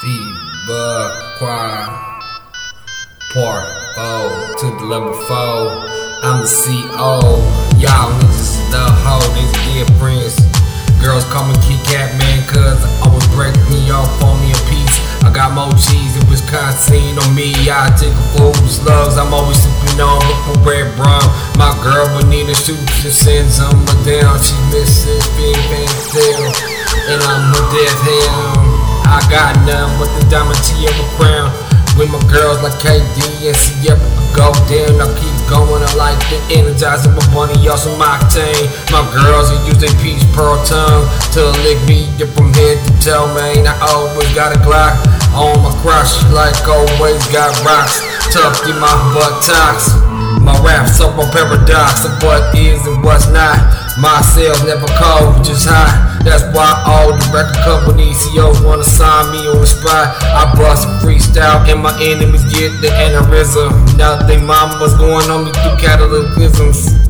Fever choir. Part 4 to the level 4. I'm the CO. Y'all niggas the hoe, these friends. Girls call me Kit Kat man, cause I always break me off on me a piece. I got more cheese in Wisconsin on me. I take a fool with slugs. I'm always sipping on a red rum. My girl Bonita shoots and sends them down. She misses being Fantail. And I'm her death hand. I got none but the diamond Tierra crown. With my girls like KD and Sierra go down. I keep going, I like the energizing my bunny, also my team. My girls are using peach pearl tongue to lick me up from head to toe, man. I always got a Glock on my crush, like always got rocks tucked in my buttocks. My raps up on paradox of what is and what's not. My sales never cold, just high. That's why all the record companies, CEOs wanna sign me on the spot. I bust freestyle and my enemies get the aneurysm. Now they mama's going on me through cataclysms.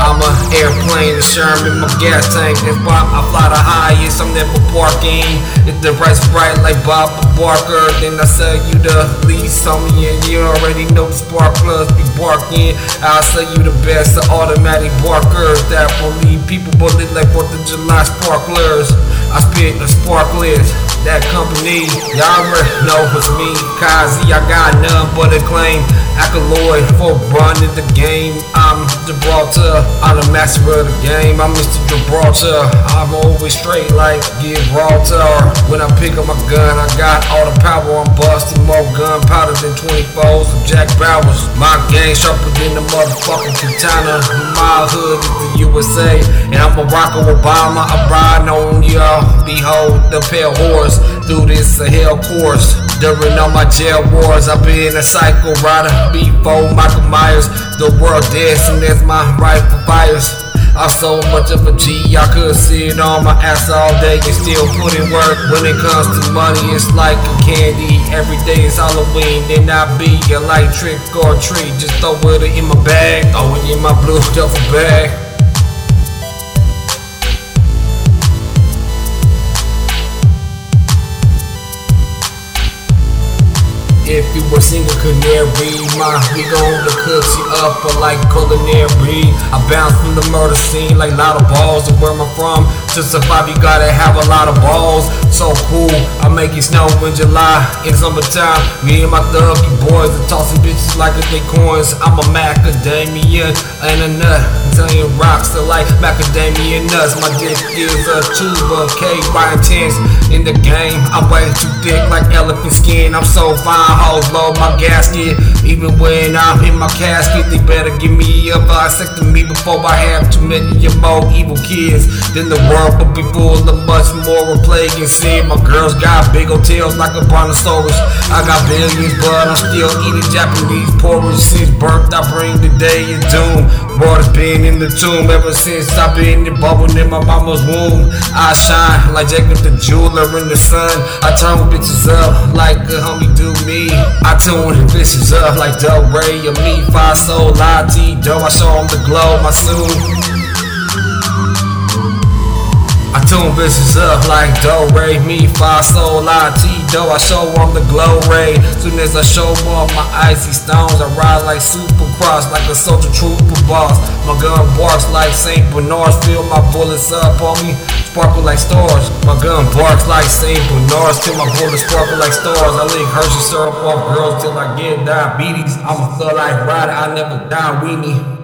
I'm a airplane, the Sherman, my gas tank. That's why I fly the highest. I'm never parking. If the price right like Bob Barker, then I sell you the lease on me, and you already know the sparklers be barking. I'll sell you the best, the automatic barkers that will leave people bullet like Fourth of July sparklers. I spit the sparklers that company. Y'all know it's me, Kazi. I got none but a claim. Accolade for running the game. I'm Gibraltar. I'm the master of the game. I'm Mr. Gibraltar. I'm always straight like Gibraltar. When I pick up my gun, I got all the power. I'm busting more gunpowder than 24s of Jack Bauer's. My game sharper than the motherfucking katana. My hood is the USA. And I'm Barack Obama. I ride on y'all. Behold the pale horse through this hell course. During all my jail wars, I've been a psycho rider before Michael Myers. The world dead soon as my rifle fires. I'm so much of a G, I could sit on my ass all day and still put in work. When it comes to money, it's like a candy. Every day is Halloween, then I be a light trick or treat. Just throw it in my bag, throw it in my blue duffel bag. If you were single canary, my we gon' to cook you up like culinary. I bounce from the murder scene like lot of balls. And where I'm from, to survive you gotta have a lot of balls. So cool, I make it snow in July. In summertime, me and my thuggy boys are tossing bitches like they coins. I'm a macadamia and a nut. Telling rocks are like macadamia nuts. My dick is a tuba, K by intense in the game. I'm way too thick like elephant skin. I'm so fine, hoes load my gasket. Even when I'm in my casket, they better give me a vasectomy before I have too many more evil kids. Then the world will be full of much more plague and sin. My girls got big old tails like a brontosaurus. I got billions, but I'm still eating Japanese porridge. Since birth, I bring the day of doom. Water's been in the tomb ever since I've been in bubble in my mama's womb. I shine like Jacob the jeweler in the sun. I turn bitches up like a homie do me. I tune the bitches up like Del Rey or me. Five soul, Lati, dough. I show them the glow, my suit. Tune bitches up like Do Ray, me, Fa Sol, La. I show them the glow ray. Soon as I show off my icy stones, I ride like super cross, like a soldier trooper boss. My gun barks like Saint Bernard's, fill my bullets up on me, sparkle like stars. My gun barks like Saint Bernard's, till my bullets sparkle like stars. I lick Hershey syrup off girls till I get diabetes. I'm a thug like rider, I never die weenie.